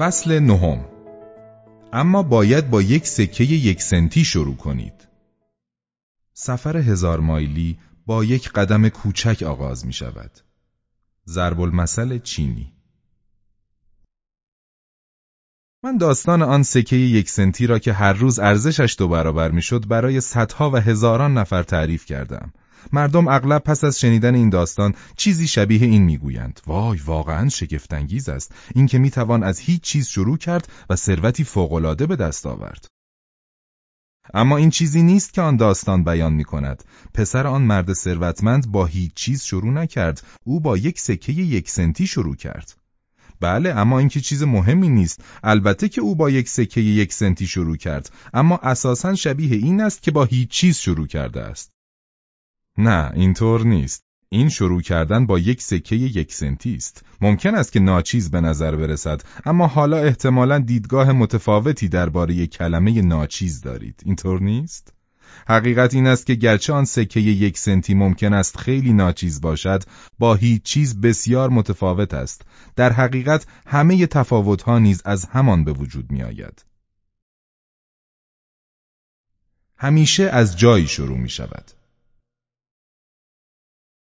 فصل نهم اما باید با یک سکه یک سنتی شروع کنید. سفر هزار مایلی با یک قدم کوچک آغاز می شود. ضرب المثل چینی من داستان آن سکه یک سنتی را که هر روز ارزشش دو برابر می‌شد برای صدها و هزاران نفر تعریف کردم. مردم اغلب پس از شنیدن این داستان چیزی شبیه این می‌گویند وای واقعا شگفتانگیز است اینکه می‌توان از هیچ چیز شروع کرد و ثروتی فوقالعاده به دست آورد اما این چیزی نیست که آن داستان بیان می کند. پسر آن مرد ثروتمند با هیچ چیز شروع نکرد. او با یک سکه یک سنتی شروع کرد. بله اما اینکه چیز مهمی نیست. البته که او با یک سکه یک سنتی شروع کرد. اما اساسا شبیه این است که با هیچ چیز شروع کرده است. نه اینطور نیست. این شروع کردن با یک سکه یک سنتی است. ممکن است که ناچیز به نظر برسد اما حالا احتمالا دیدگاه متفاوتی درباره کلمه ناچیز دارید. اینطور نیست؟ حقیقت این است که گرچه آن سکه یک سنتی ممکن است خیلی ناچیز باشد با هیچ چیز بسیار متفاوت است. در حقیقت همه تفاوتها نیز از همان به وجود می آید. همیشه از جایی شروع می شود.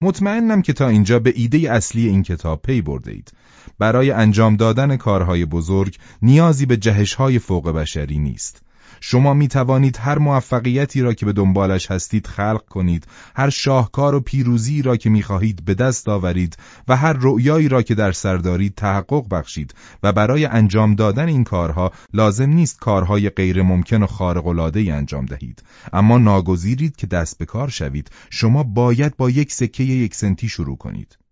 مطمئنم که تا اینجا به ایده اصلی این کتاب پی برده اید. برای انجام دادن کارهای بزرگ نیازی به جهشهای فوق بشری نیست. شما می توانید هر موفقیتی را که به دنبالش هستید خلق کنید، هر شاهکار و پیروزی را که می خواهید به دست آورید و هر رؤیایی را که در سر دارید تحقق بخشید و برای انجام دادن این کارها لازم نیست کارهای غیر ممکن و خارق العاده انجام دهید. اما ناگزیرید که دست به کار شوید شما باید با یک سکه یک سنتی شروع کنید.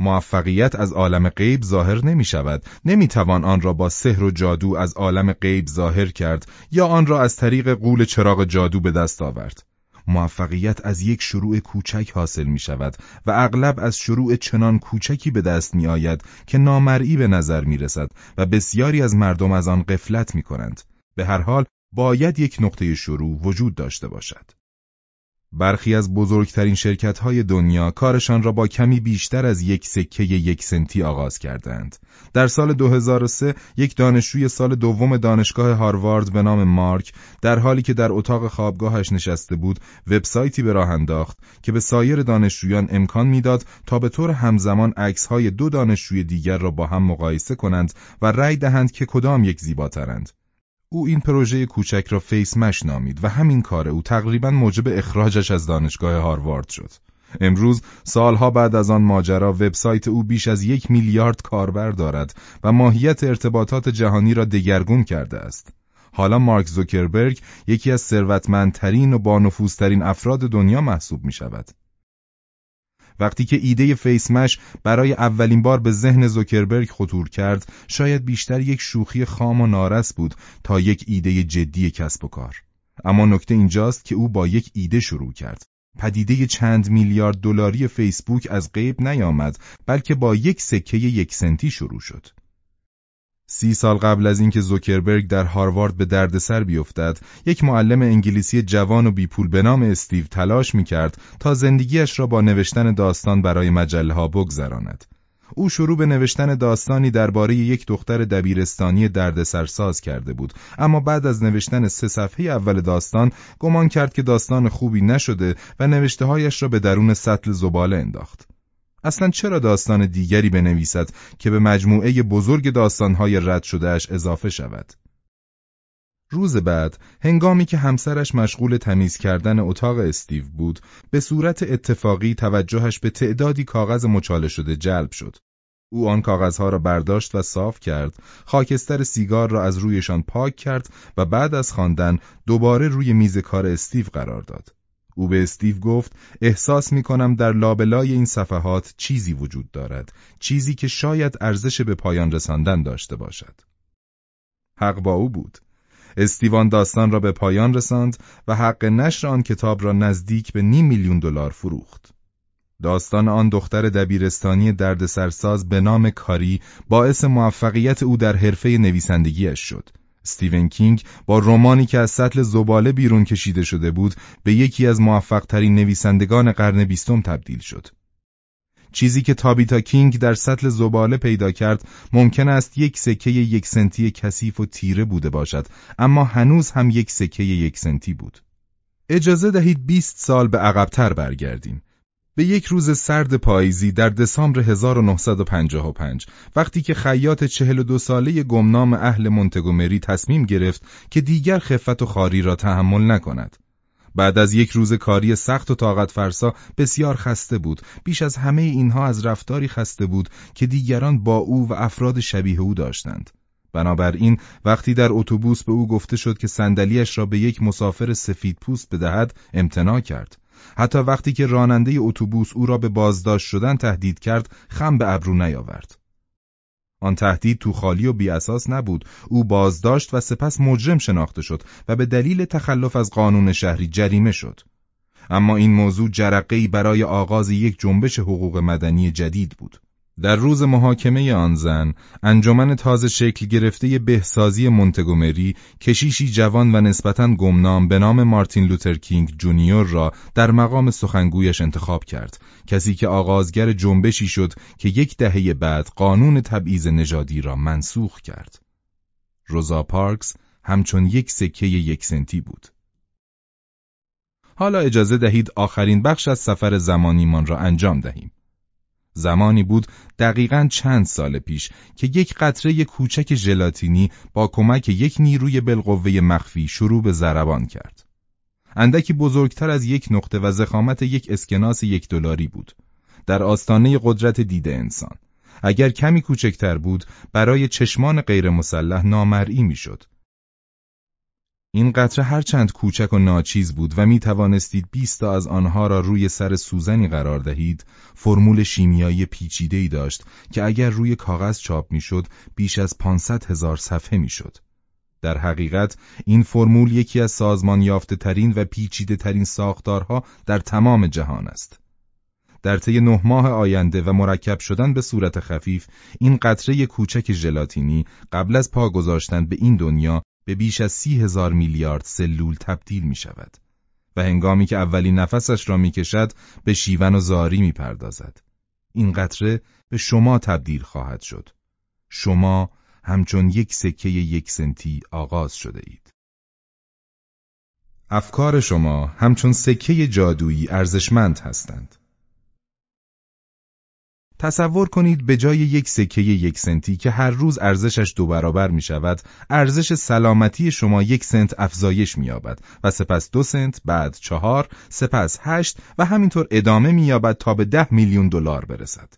موفقیت از عالم غیب ظاهر نمی شود نمی توان آن را با سحر و جادو از عالم غیب ظاهر کرد یا آن را از طریق قول چراغ جادو به دست آورد موفقیت از یک شروع کوچک حاصل می شود و اغلب از شروع چنان کوچکی به دست می آید که نامرئی به نظر می رسد و بسیاری از مردم از آن قفلت می کنند. به هر حال باید یک نقطه شروع وجود داشته باشد. برخی از بزرگترین شرکت‌های دنیا کارشان را با کمی بیشتر از یک سکه یک سنتی آغاز کردند. در سال 2003 یک دانشجوی سال دوم دانشگاه هاروارد به نام مارک در حالی که در اتاق خوابگاهش نشسته بود وبسایتی به راه انداخت که به سایر دانشجویان امکان می‌داد تا به طور همزمان عکس‌های دو دانشجوی دیگر را با هم مقایسه کنند و رأی دهند که کدام یک زیباترند. او این پروژه کوچک را فیس مش نامید و همین کار او تقریبا موجب اخراجش از دانشگاه هاروارد شد. امروز سالها بعد از آن ماجرا وبسایت او بیش از یک میلیارد کاربر دارد و ماهیت ارتباطات جهانی را دگرگون کرده است. حالا مارک زوکربرگ یکی از ثروتمندترین و بانفوذترین افراد دنیا محسوب می شود. وقتی که ایده فیسمش برای اولین بار به ذهن زوکربرگ خطور کرد شاید بیشتر یک شوخی خام و نارس بود تا یک ایده جدی کسب و کار. اما نکته اینجاست که او با یک ایده شروع کرد. پدیده چند میلیارد دلاری فیسبوک از غیب نیامد بلکه با یک سکه یک سنتی شروع شد. سی سال قبل از اینکه زوکربرگ در هاروارد به دردسر بیفتد، یک معلم انگلیسی جوان و بیپول به نام استیو تلاش می‌کرد تا زندگیش را با نوشتن داستان برای مجله ها بگذراند. او شروع به نوشتن داستانی درباره یک دختر دبیرستانی دردسرساز کرده بود اما بعد از نوشتن سه صفحه اول داستان گمان کرد که داستان خوبی نشده و نوشتههایش را به درون سطل زباله انداخت اصلا چرا داستان دیگری بنویسد که به مجموعه بزرگ داستانهای رد شدهش اضافه شود؟ روز بعد هنگامی که همسرش مشغول تمیز کردن اتاق استیو بود به صورت اتفاقی توجهش به تعدادی کاغذ مچاله شده جلب شد او آن کاغذها را برداشت و صاف کرد خاکستر سیگار را از رویشان پاک کرد و بعد از خواندن دوباره روی میز کار استیو قرار داد او به استیو گفت احساس می کنم در لابلای این صفحات چیزی وجود دارد چیزی که شاید ارزش به پایان رساندن داشته باشد. حق با او بود. استیوان داستان را به پایان رساند و حق نشر آن کتاب را نزدیک به نیم میلیون دلار فروخت. داستان آن دختر دبیرستانی دردسرساز به نام کاری باعث موفقیت او در حرفه نویسندگیش شد. استیون کینگ با رمانی که از سطل زباله بیرون کشیده شده بود به یکی از موفقترین نویسندگان قرن بیستم تبدیل شد. چیزی که تابیتا کینگ در سطل زباله پیدا کرد ممکن است یک سکه یک سنتی کثیف و تیره بوده باشد اما هنوز هم یک سکه یک سنتی بود اجازه دهید 20 سال به عقبتر برگردیم به یک روز سرد پاییزی در دسامبر 1955 وقتی که خیاط 42 ساله گمنام اهل مونتگومری تصمیم گرفت که دیگر خفت و خاری را تحمل نکند. بعد از یک روز کاری سخت و طاقت فرسا بسیار خسته بود. بیش از همه اینها از رفتاری خسته بود که دیگران با او و افراد شبیه او داشتند. بنابراین وقتی در اتوبوس به او گفته شد که صندلیاش را به یک مسافر سفید پوست بدهد امتناع کرد. حتی وقتی که راننده اتوبوس او را به بازداشت شدن تهدید کرد خم به ابرو نیاورد. آن تهدید تو خالی و بی اساس نبود. او بازداشت و سپس مجرم شناخته شد و به دلیل تخلف از قانون شهری جریمه شد. اما این موضوع جرقه‌ای برای آغاز یک جنبش حقوق مدنی جدید بود. در روز محاکمه آن زن، انجمن تازه شکل گرفته بهسازی مونتگومری کشیشی جوان و نسبتاً گمنام به نام مارتین لوتر کینگ جونیور را در مقام سخنگویش انتخاب کرد، کسی که آغازگر جنبشی شد که یک دهه بعد قانون تبعیض نژادی را منسوخ کرد. روزا پارکس همچون یک سکه یک سنتی بود. حالا اجازه دهید آخرین بخش از سفر زمانیمان را انجام دهیم. زمانی بود دقیقا چند سال پیش که یک قطره کوچک ژلاتینی با کمک یک نیروی بالقوه مخفی شروع به ضربان کرد. اندکی بزرگتر از یک نقطه و زخامت یک اسکناس یک دلاری بود. در آستانه قدرت دید انسان. اگر کمی کوچکتر بود برای چشمان غیر مسلح نامرئی می‌شد. این قطره هرچند کوچک و ناچیز بود و می توانستید تا از آنها را روی سر سوزنی قرار دهید، فرمول شیمیایی پیچیده‌ای داشت که اگر روی کاغذ چاپ می‌شد بیش از 500 هزار صفحه می‌شد. در حقیقت این فرمول یکی از سازمان یافته ترین و پیچیده ترین ساختارها در تمام جهان است. در طی نه ماه آینده و مرکب شدن به صورت خفیف این قطره کوچک ژلاتینی قبل از پا گذاشتن به این دنیا به بیش از سی هزار میلیارد سلول تبدیل می شود و هنگامی که اولین نفسش را می کشد به شیون و زاری می پردازد. این قطره به شما تبدیل خواهد شد. شما همچون یک سکه یک سنتی آغاز شده اید. افکار شما همچون سکه جادویی ارزشمند هستند. تصور کنید به جای یک سکه یک سنتی که هر روز ارزشش دو برابر می شود، ارزش سلامتی شما یک سنت افزایش می یابد و سپس دو سنت، بعد چهار، سپس هشت و همینطور ادامه می یابد تا به ده میلیون دلار برسد.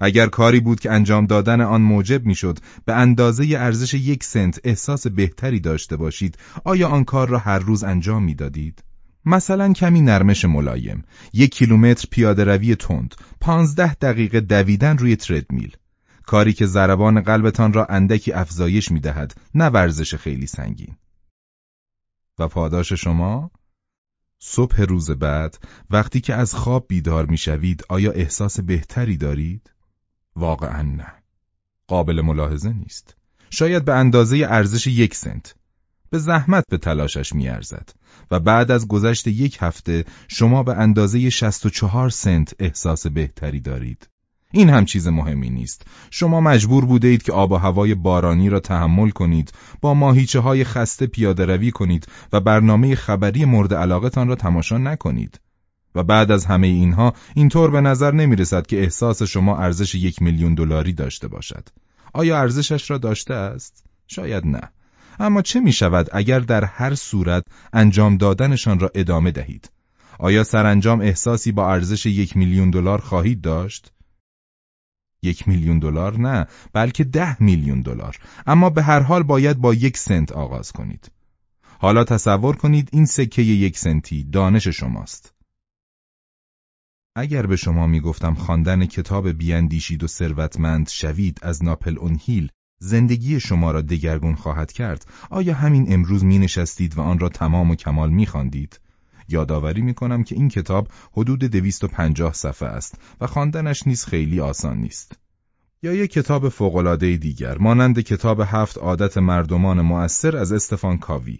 اگر کاری بود که انجام دادن آن موجب می‌شد به اندازه ارزش یک سنت احساس بهتری داشته باشید، آیا آن کار را هر روز انجام می‌دادید؟ مثلا کمی نرمش ملایم، یک کیلومتر پیاده روی تند، پانزده دقیقه دویدن روی تردمیل. کاری که ضربان قلبتان را اندکی افزایش می دهد، نه ورزش خیلی سنگین. و پاداش شما؟ صبح روز بعد، وقتی که از خواب بیدار می شوید، آیا احساس بهتری دارید؟ واقعا نه. قابل ملاحظه نیست. شاید به اندازه ارزش یک سنت. به زحمت به تلاشش میارزد و بعد از گذشت یک هفته شما به اندازه 64 سنت احساس بهتری دارید. این هم چیز مهمی نیست. شما مجبور بوده اید که آب و هوای بارانی را تحمل کنید، با ماهیچه های خسته پیاده روی کنید و برنامه خبری مورد علاقتان را تماشا نکنید. و بعد از همه اینها اینطور به نظر نمی رسد که احساس شما ارزش یک میلیون دلاری داشته باشد. آیا ارزشش را داشته است؟ شاید نه. اما چه می شود اگر در هر صورت انجام دادنشان را ادامه دهید؟ آیا سرانجام احساسی با ارزش یک میلیون دلار خواهید داشت؟ یک میلیون دلار نه بلکه ده میلیون دلار اما به هر حال باید با یک سنت آغاز کنید حالا تصور کنید این سکه یک سنتی دانش شماست اگر به شما می‌گفتم خواندن کتاب بیاندیشید و ثروتمند شوید از ناپل اون هیل زندگی شما را دگرگون خواهد کرد آیا همین امروز می نشستید و آن را تمام و کمال می خواندید؟ یادآوری می کنم که این کتاب حدود 250 صفحه است و خواندنش نیز خیلی آسان نیست. یا یک کتاب فوق‌العاده دیگر مانند کتاب هفت عادت مردمان مؤثر از استفان کاوی.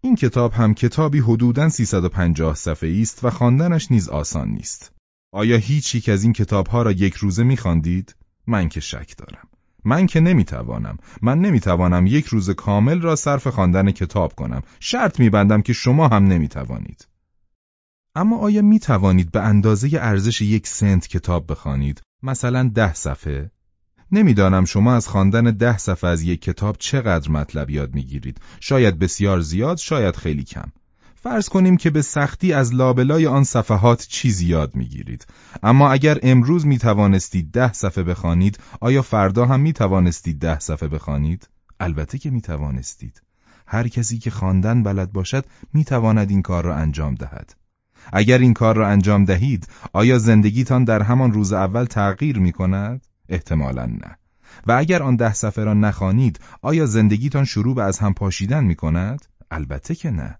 این کتاب هم کتابی حدوداً 350 صفحه است و خواندنش نیز آسان نیست. آیا هیچ یک از این کتابها را یک روزه میخواندید؟ من که شک دارم. من که نمی‌توانم. من نمی‌توانم یک روز کامل را صرف خواندن کتاب کنم. شرط میبندم که شما هم نمی‌توانید. اما آیا می‌توانید به اندازه ارزش یک سنت کتاب بخوانید؟ مثلا ده صفحه؟ نمی‌دانم شما از خواندن ده صفحه از یک کتاب چقدر مطلب یاد می‌گیرید. شاید بسیار زیاد، شاید خیلی کم. فرض کنیم که به سختی از لابلای آن صفحات چیزی یاد می‌گیرید. اما اگر امروز می توانستید ده صفحه بخوانید، آیا فردا هم می توانستید ده صفحه بخوانید؟ البته که می توانستید. هر کسی که خواندن بلد باشد می تواند این کار را انجام دهد. اگر این کار را انجام دهید، آیا زندگیتان در همان روز اول تغییر می کند؟ احتمالا نه. و اگر آن ده صفحه را نخوانید، آیا زندگیتان شروع به از هم پاشیدن می کند؟ البته که نه.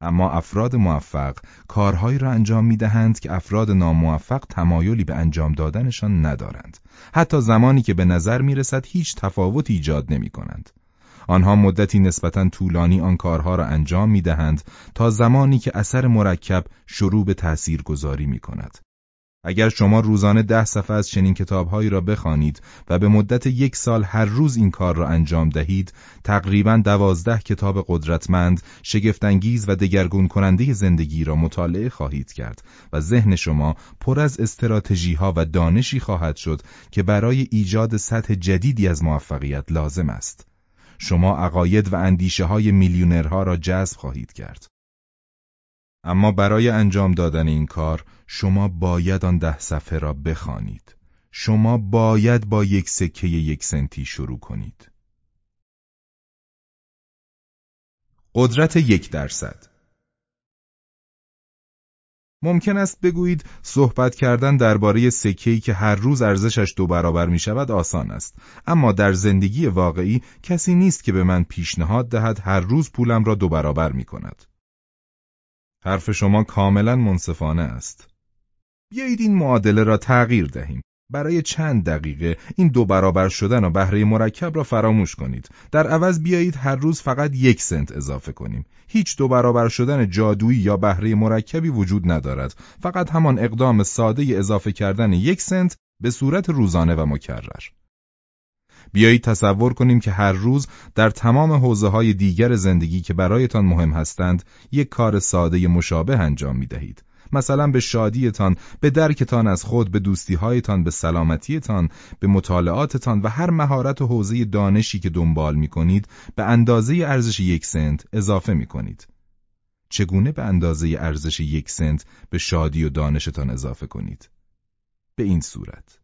اما افراد موفق کارهایی را انجام می دهند که افراد ناموفق تمایلی به انجام دادنشان ندارند. حتی زمانی که به نظر می رسد هیچ تفاوتی ایجاد نمی کنند. آنها مدتی نسبتا طولانی آن کارها را انجام می دهند تا زمانی که اثر مرکب شروع به تأثیر گذاری می کند. اگر شما روزانه ده صفحه از چنین کتابهایی را بخوانید و به مدت یک سال هر روز این کار را انجام دهید، تقریبا دوازده کتاب قدرتمند، شگفتانگیز و دگرگون کننده زندگی را مطالعه خواهید کرد و ذهن شما پر از استراتژی ها و دانشی خواهد شد که برای ایجاد سطح جدیدی از موفقیت لازم است. شما عقاید و اندیشه های میلیونرها را جذب خواهید کرد. اما برای انجام دادن این کار شما باید آن ده صفحه را بخوانید. شما باید با یک سکه یک سنتی شروع کنید. قدرت یک درصد ممکن است بگویید صحبت کردن درباره سکه‌ای که هر روز ارزشش دو برابر می شود آسان است اما در زندگی واقعی کسی نیست که به من پیشنهاد دهد هر روز پولم را دو برابر می کند حرف شما کاملا منصفانه است. بیایید این معادله را تغییر دهیم. برای چند دقیقه این دو برابر شدن و بهره مرکب را فراموش کنید. در عوض بیایید هر روز فقط یک سنت اضافه کنیم. هیچ دو برابر شدن جادویی یا بهره مرکبی وجود ندارد. فقط همان اقدام ساده اضافه کردن یک سنت به صورت روزانه و مکرر. بیایید تصور کنیم که هر روز در تمام حوزه های دیگر زندگی که برایتان مهم هستند یک کار ساده مشابه انجام می دهید. مثلا به شادیتان، به درکتان از خود، به دوستیهایتان، به سلامتیتان، به مطالعاتتان و هر مهارت و حوزه دانشی که دنبال می کنید به اندازه ارزش یک سنت اضافه می کنید. چگونه به اندازه ارزش یک سنت به شادی و دانشتان اضافه کنید؟ به این صورت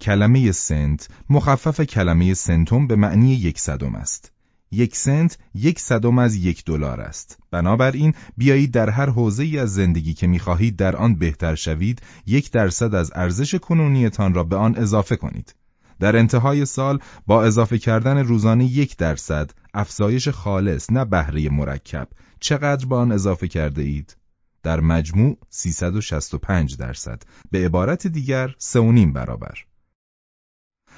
کلمه سنت مخفف کلمه سنتوم به معنی یک صدم است. یک سنت یک صدم از یک دلار است. بنابراین بیایید در هر حوزه از زندگی که می‌خواهید در آن بهتر شوید، یک درصد از ارزش کنونیتان را به آن اضافه کنید. در انتهای سال با اضافه کردن روزانه یک درصد افزایش خالص نه بهره مرکب چقدر با آن اضافه کرده اید؟ در مجموع 365 درصد به عبارت دیگر 3.5 برابر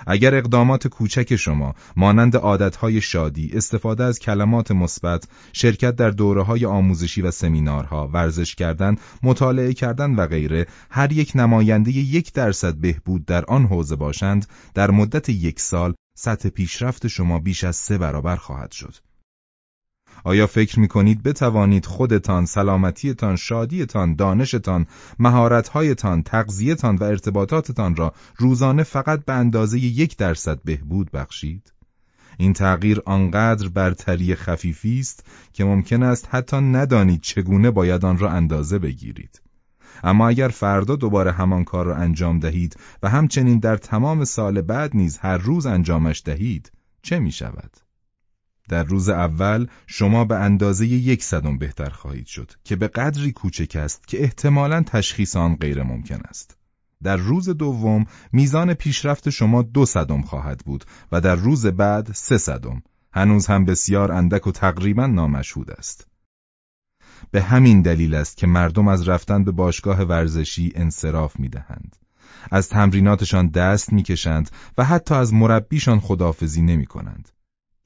اگر اقدامات کوچک شما مانند عادتهای شادی، استفاده از کلمات مثبت، شرکت در های آموزشی و سمینارها، ورزش کردن، مطالعه کردن و غیره هر یک نماینده یک درصد بهبود در آن حوزه باشند، در مدت یک سال سطح پیشرفت شما بیش از سه برابر خواهد شد. آیا فکر می کنید بتوانید خودتان، سلامتیتان، شادیتان، دانشتان، مهارتهایتان، تغذیهتان و ارتباطاتتان را روزانه فقط به اندازه یک درصد بهبود بخشید؟ این تغییر آنقدر برتری خفیفی است که ممکن است حتی ندانید چگونه باید آن را اندازه بگیرید. اما اگر فردا دوباره همان کار را انجام دهید و همچنین در تمام سال بعد نیز هر روز انجامش دهید چه می شود؟ در روز اول شما به اندازه یک صدم بهتر خواهید شد که به قدری کوچک است که احتمالا تشخیص آن غیر ممکن است. در روز دوم میزان پیشرفت شما دو صدم خواهد بود و در روز بعد سه صدم. هنوز هم بسیار اندک و تقریبا نامشهود است. به همین دلیل است که مردم از رفتن به باشگاه ورزشی انصراف می دهند. از تمریناتشان دست می‌کشند و حتی از مربیشان خدافزی نمی کنند.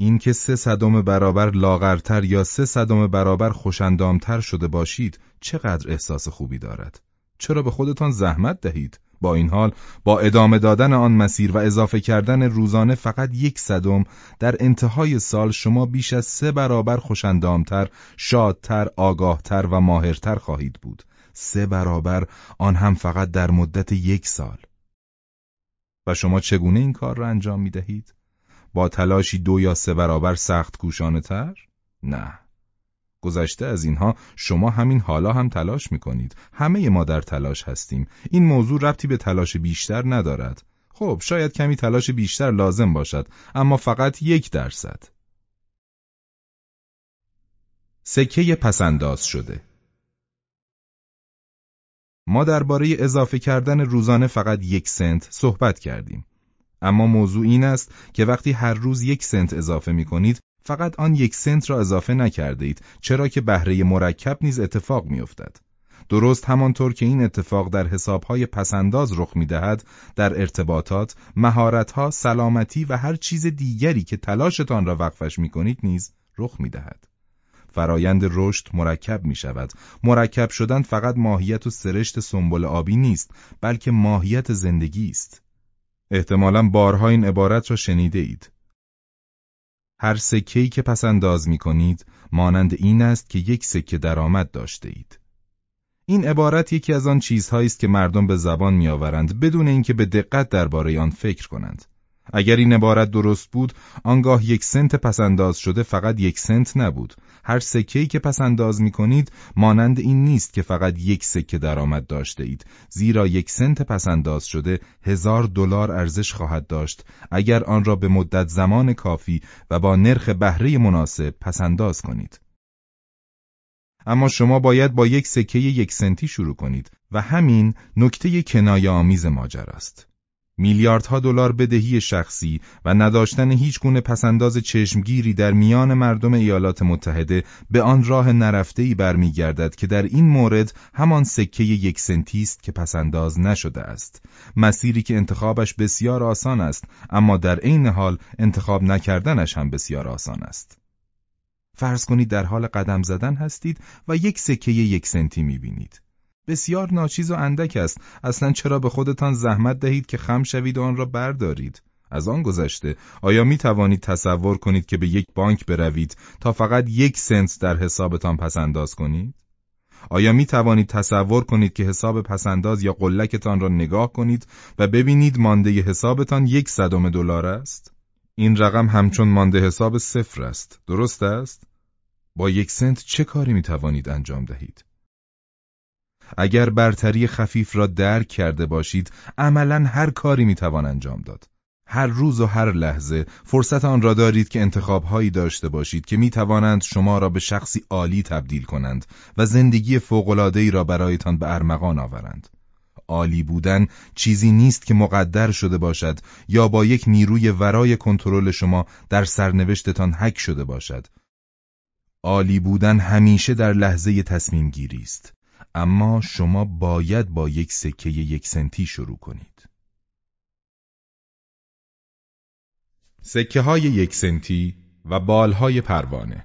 اینکه سه صدم برابر لاغرتر یا سه صدم برابر خوشندامتر شده باشید چقدر احساس خوبی دارد چرا به خودتان زحمت دهید؟ با این حال با ادامه دادن آن مسیر و اضافه کردن روزانه فقط یک صدم در انتهای سال شما بیش از سه برابر خوشندامتر، شادتر، آگاهتر و ماهرتر خواهید بود. سه برابر آن هم فقط در مدت یک سال. و شما چگونه این کار را انجام می دهید؟ با تلاشی دو یا سه برابر سخت کوشانه تر؟ نه. گذشته از اینها شما همین حالا هم تلاش می کنید. همه ما در تلاش هستیم. این موضوع ربطی به تلاش بیشتر ندارد. خب شاید کمی تلاش بیشتر لازم باشد اما فقط یک درصد. سکه پسنداز شده ما درباره اضافه کردن روزانه فقط یک سنت صحبت کردیم. اما موضوع این است که وقتی هر روز یک سنت اضافه می کنید فقط آن یک سنت را اضافه نکرده اید چرا که بهره مرکب نیز اتفاق می افتد. درست همانطور که این اتفاق در حسابهای پسنداز رخ می دهد، در ارتباطات، مهارتها، سلامتی و هر چیز دیگری که تلاشتان را وقفش می کنید نیز رخ می دهد. فرایند رشد مرکب می شود. مرکب شدن فقط ماهیت و سرشت سنبل آبی نیست، بلکه ماهیت زندگی است. احتمالا بارها این عبارت را شنیده اید. هر سکه‌ای که پس انداز می کنید مانند این است که یک سکه درآمد داشته اید. این عبارت یکی از آن چیزهایی است که مردم به زبان میآورند بدون اینکه به دقت درباره آن فکر کنند. اگر این عبارت درست بود، آنگاه یک سنت پسنداز شده فقط یک سنت نبود. هر سکه‌ای که پسنداز می کنید مانند این نیست که فقط یک سکه درآمد داشته اید، زیرا یک سنت پسنداز شده هزار دلار ارزش خواهد داشت اگر آن را به مدت زمان کافی و با نرخ بهره مناسب پسنداز کنید. اما شما باید با یک سکه یک سنتی شروع کنید و همین نکته کنایه آمیز ماجراست. میلیاردها دلار بدهی شخصی و نداشتن هیچ گونه پسنداز چشمگیری در میان مردم ایالات متحده به آن راه نرفته‌ای برمیگردد که در این مورد همان سکه یک سنتی است که پسنداز نشده است. مسیری که انتخابش بسیار آسان است اما در عین حال انتخاب نکردنش هم بسیار آسان است. فرض کنید در حال قدم زدن هستید و یک سکه یک سنتی می‌بینید. بسیار ناچیز و اندک است. اصلا چرا به خودتان زحمت دهید که خم شوید و آن را بردارید؟ از آن گذشته آیا می توانید تصور کنید که به یک بانک بروید تا فقط یک سنت در حسابتان پسنداز کنید؟ آیا می توانید تصور کنید که حساب پسنداز یا قلکتان را نگاه کنید و ببینید مانده حسابتان یک صدم دلار است؟ این رقم همچون مانده حساب صفر است. درست است؟ با یک سنت چه کاری می توانید انجام دهید؟ اگر برتری خفیف را درک کرده باشید عملا هر کاری می‌توان انجام داد هر روز و هر لحظه فرصت آن را دارید که انتخابهایی داشته باشید که می توانند شما را به شخصی عالی تبدیل کنند و زندگی فوق‌العاده‌ای را برایتان به ارمغان آورند. عالی بودن چیزی نیست که مقدر شده باشد یا با یک نیروی ورای کنترل شما در سرنوشتتان حک شده باشد. عالی بودن همیشه در لحظه تصمیم گیری است. اما شما باید با یک سکه یک سنتی شروع کنید. سکه های یک سنتی و بالهای پروانه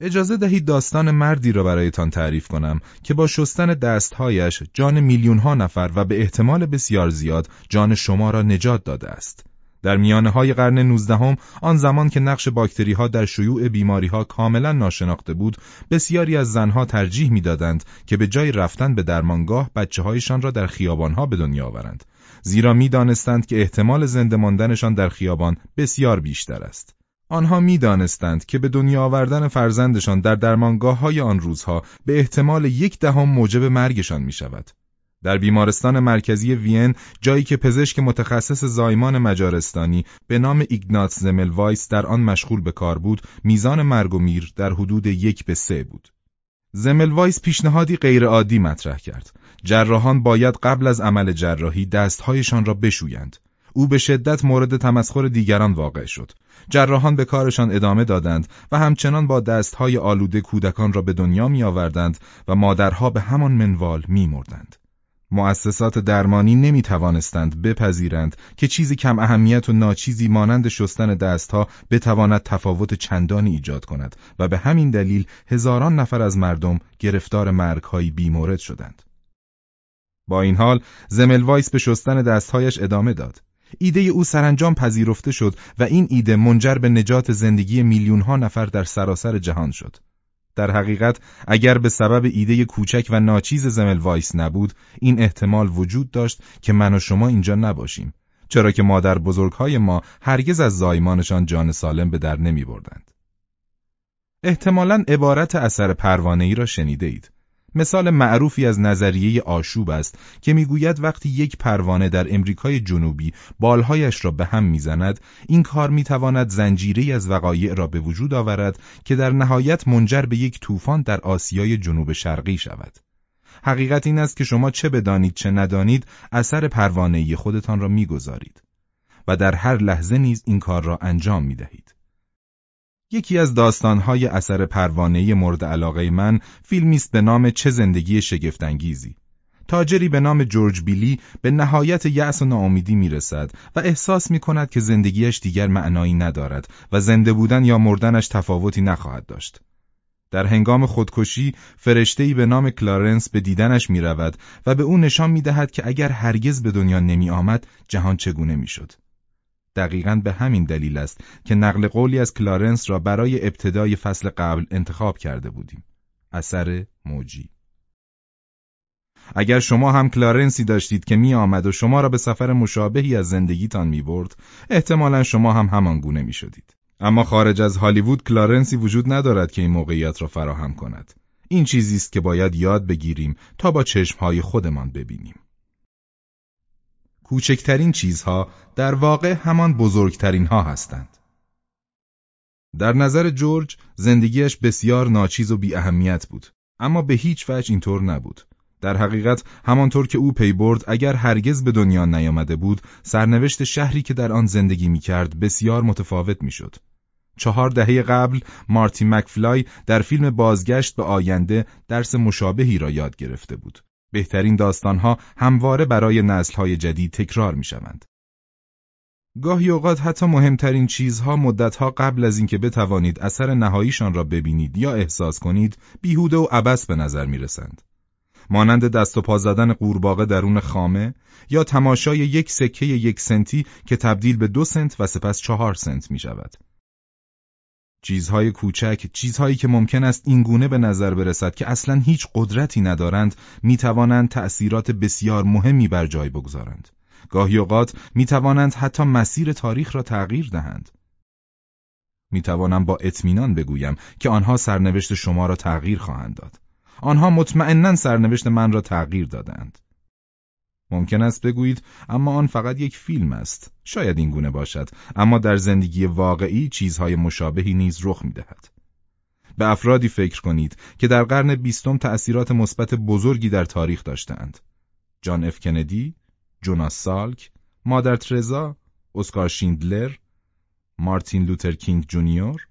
اجازه دهید داستان مردی را برایتان تعریف کنم که با شستن دستهایش جان میلیون ها نفر و به احتمال بسیار زیاد جان شما را نجات داده است. در میانه های قرن نوزدهم آن زمان که نقش باکتری ها در شیوع بیماری ها کاملا ناشناخته بود بسیاری از زنها ترجیح می‌دادند که به جای رفتن به درمانگاه بچه هایشان را در خیابان ها به دنیا آورند زیرا می‌دانستند که احتمال زنده ماندنشان در خیابان بسیار بیشتر است آنها می‌دانستند که به دنیا آوردن فرزندشان در درمانگاه های آن روزها به احتمال یک دهم موجب مرگشان می شود. در بیمارستان مرکزی وین جایی که پزشک متخصص زایمان مجارستانی به نام ایگنات زملوایس در آن مشغول به کار بود میزان مرگ و میر در حدود یک به سه بود. زملوایس پیشنهادی غیرعادی مطرح کرد. جراحان باید قبل از عمل جراحی دستهایشان را بشویند. او به شدت مورد تمسخر دیگران واقع شد. جراحان به کارشان ادامه دادند و همچنان با دستهای آلوده کودکان را به دنیا می آوردند و مادرها به همان منوال می. مؤسسات درمانی نمی توانستند بپذیرند که چیزی کم اهمیت و ناچیزی مانند شستن دستها بتواند تفاوت چندانی ایجاد کند و به همین دلیل هزاران نفر از مردم گرفتار مرگهایی بیمورد شدند. با این حال زملوایس به شستن دستهایش ادامه داد. ایده او سرانجام پذیرفته شد و این ایده منجر به نجات زندگی میلیونها نفر در سراسر جهان شد. در حقیقت اگر به سبب ایده کوچک و ناچیز زمل وایس نبود این احتمال وجود داشت که من و شما اینجا نباشیم چرا که مادر بزرگهای ما هرگز از زایمانشان جان سالم به در نمی بردند. احتمالا عبارت اثر پروانه ای را شنیده اید. مثال معروفی از نظریه آشوب است که می‌گوید وقتی یک پروانه در امریکای جنوبی بالهایش را به هم می‌زند این کار می‌تواند زنجیری از وقایع را به وجود آورد که در نهایت منجر به یک طوفان در آسیای جنوب شرقی شود. حقیقت این است که شما چه بدانید چه ندانید اثر پروانه خودتان را می‌گذارید و در هر لحظه نیز این کار را انجام می‌دهید. یکی از داستانهای اثر پروانه مورد علاقه من فیلمی است به نام چه زندگی شگفتانگیزی. تاجری به نام جورج بیلی به نهایت یأس و ناامیدی می‌رسد و احساس می کند که زندگیش دیگر معنایی ندارد و زنده بودن یا مردنش تفاوتی نخواهد داشت. در هنگام خودکشی فرشته‌ای به نام کلارنس به دیدنش می رود و به او نشان می دهد که اگر هرگز به دنیا نمی آمد جهان چگونه می. دقیقا به همین دلیل است که نقل قولی از کلارنس را برای ابتدای فصل قبل انتخاب کرده بودیم. اثر موجی اگر شما هم کلارنسی داشتید که می آمد و شما را به سفر مشابهی از زندگیتان می برد، احتمالا شما هم همان گونه می شدید. اما خارج از هالیوود کلارنسی وجود ندارد که این موقعیت را فراهم کند. این چیزی است که باید یاد بگیریم تا با چشمهای خودمان ببینیم. کوچکترین چیزها در واقع همان بزرگترین ها هستند. در نظر جورج زندگیش بسیار ناچیز و بی اهمیت بود اما به هیچ وجه اینطور نبود در حقیقت همانطور که او پی برد اگر هرگز به دنیا نیامده بود سرنوشت شهری که در آن زندگی می کرد بسیار متفاوت می شد. چهار دهه قبل مارتی مکفلای در فیلم بازگشت به آینده درس مشابهی را یاد گرفته بود. بهترین داستانها همواره برای نسلهای جدید تکرار می شوند. گاهی اوقات حتی مهمترین چیزها مدتها قبل از اینکه بتوانید اثر نهاییشان را ببینید یا احساس کنید بیهوده و عبس به نظر می رسند. مانند دست و پا زدن قورباغه درون خامه یا تماشای یک سکه یک سنتی که تبدیل به دو سنت و سپس چهار سنت می شود. چیزهای کوچک، چیزهایی که ممکن است این گونه به نظر برسد که اصلا هیچ قدرتی ندارند، می توانند تأثیرات بسیار مهمی بر جای بگذارند. گاهی اوقات می توانند حتی مسیر تاریخ را تغییر دهند. می توانم با اطمینان بگویم که آنها سرنوشت شما را تغییر خواهند داد. آنها مطمئنا سرنوشت من را تغییر دادند. ممکن است بگویید اما آن فقط یک فیلم است. شاید این گونه باشد، اما در زندگی واقعی چیزهای مشابهی نیز رخ می‌دهد. به افرادی فکر کنید که در قرن بیستم تأثیرات مثبت بزرگی در تاریخ داشتند. جان اف کندی، جوناس سالک، مادر ترزا، اسکار شیندلر، مارتین لوتر کینگ جونیور،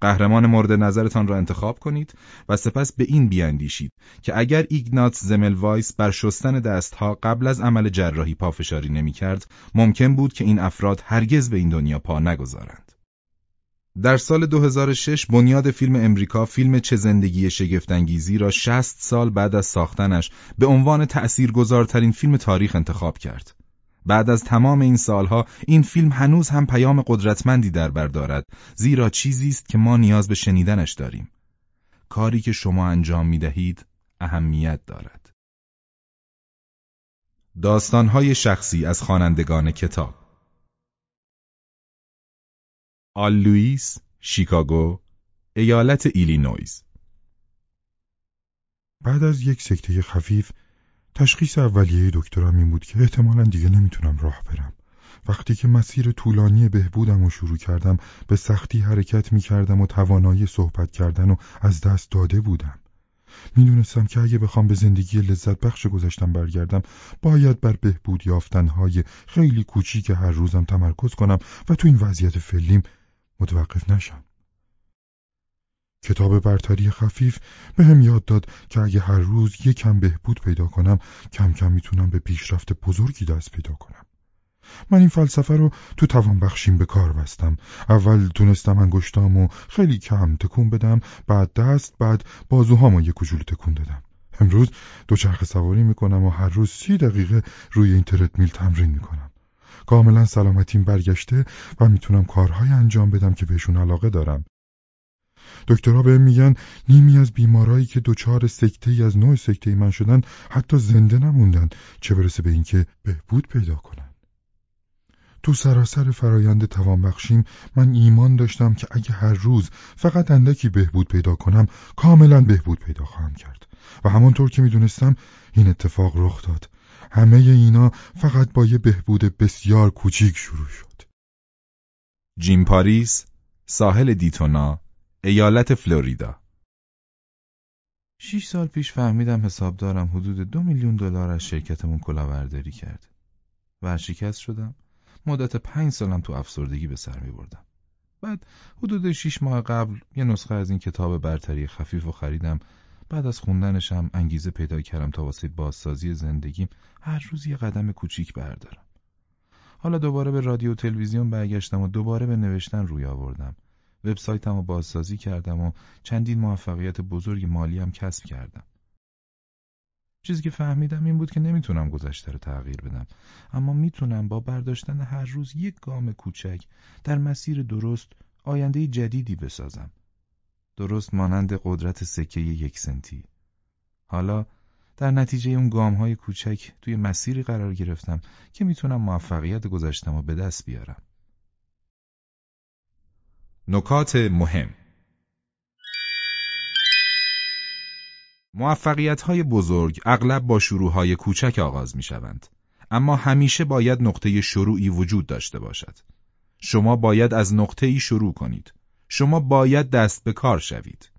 قهرمان مورد نظرتان را انتخاب کنید و سپس به این بیاندیشید که اگر ایگنات زملوایس بر شستن دستها قبل از عمل جراحی پافشاری نمی‌کرد، ممکن بود که این افراد هرگز به این دنیا پا نگذارند. در سال 2006 بنیاد فیلم امریکا فیلم چه زندگی شگفتانگیزی را 60 سال بعد از ساختنش به عنوان تأثیرگذارترین فیلم تاریخ انتخاب کرد. بعد از تمام این سالها این فیلم هنوز هم پیام قدرتمندی در بر دارد زیرا چیزی است که ما نیاز به شنیدنش داریم. کاری که شما انجام می دهید اهمیت دارد. داستانهای شخصی از خوانندگان کتاب آل لوئیس، شیکاگو، ایالت ایلینویز بعد از یک سکته خفیف تشخیص اولیه دکترم این بود که احتمالا دیگه نمی‌تونم راه برم. وقتی که مسیر طولانی بهبودم و شروع کردم به سختی حرکت می‌کردم و توانایی صحبت کردن و از دست داده بودم. می‌دونستم که اگه بخوام به زندگی لذت بخش گذشتم برگردم باید بر بهبود یافتنهای خیلی کوچیک هر روزم تمرکز کنم و تو این وضعیت فعلیم متوقف نشم. کتاب برتری خفیف به هم یاد داد که اگه هر روز یکم بهبود پیدا کنم کم کم می‌تونم به پیشرفت بزرگی دست پیدا کنم. من این فلسفه رو تو توان بخشیم به کار بستم. اول تونستم انگشتامو خیلی کم تکون بدم، بعد دست، بعد بازوهامو یه کوچولو تکون دادم. امروز دوچرخه سواری می‌کنم و هر روز سی دقیقه روی این ترتمیل تمرین می‌کنم. کاملا سلامتیم برگشته و می‌تونم کارهای انجام بدم که بهشون علاقه دارم. دکترها بهم میگن نیمی از بیمارایی که دچار سکته ای از نوع سکته ای من شدن حتی زنده نموندن چه برسه به اینکه بهبود پیدا کنن. تو سراسر فرایند توانبخشیم من ایمان داشتم که اگه هر روز فقط اندکی بهبود پیدا کنم کاملا بهبود پیدا خواهم کرد. و همانطور که می‌دونستم این اتفاق رخ داد. همه اینا فقط با یه بهبود بسیار کوچیک شروع شد. جیم پاریس ساحل دیتونا. ایالت فلوریدا شیش سال پیش فهمیدم حسابدارم حدود دو میلیون دلار از شرکتمون کلاهبرداری کرد. ورشکست شدم. مدت پنج سالم تو افسردگی به سر می بردم. بعد حدود شیش ماه قبل یه نسخه از این کتاب برتری خفیف و خریدم. بعد از خوندنشم انگیزه پیدا کردم تا واسه بازسازی زندگیم هر روز یه قدم کوچیک بردارم. حالا دوباره به رادیو تلویزیون برگشتم و دوباره به نوشتن روی آوردم. وبسایتم رو بازسازی کردم و چندین موفقیت بزرگ مالی هم کسب کردم. چیزی که فهمیدم این بود که نمی‌تونم گذشته رو تغییر بدم اما می‌تونم با برداشتن هر روز یک گام کوچک در مسیر درست آینده جدیدی بسازم. درست مانند قدرت سکه یک سنتی. حالا در نتیجه اون گام های کوچک توی مسیری قرار گرفتم که می‌تونم موفقیت گذشتم رو به دست بیارم. نکات مهم موفقیت های بزرگ اغلب با شروع های کوچک آغاز می شوند. اما همیشه باید نقطه شروعی وجود داشته باشد. شما باید از نقطه ای شروع کنید. شما باید دست به کار شوید.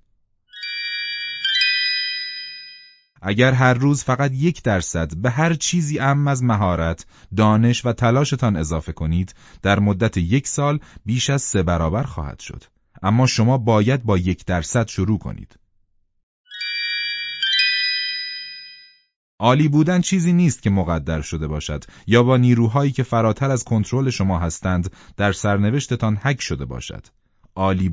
اگر هر روز فقط یک درصد به هر چیزی ام از مهارت، دانش و تلاشتان اضافه کنید، در مدت یک سال بیش از سه برابر خواهد شد. اما شما باید با یک درصد شروع کنید. عالی بودن چیزی نیست که مقدر شده باشد یا با نیروهایی که فراتر از کنترل شما هستند در سرنوشتتان حک شده باشد. عالی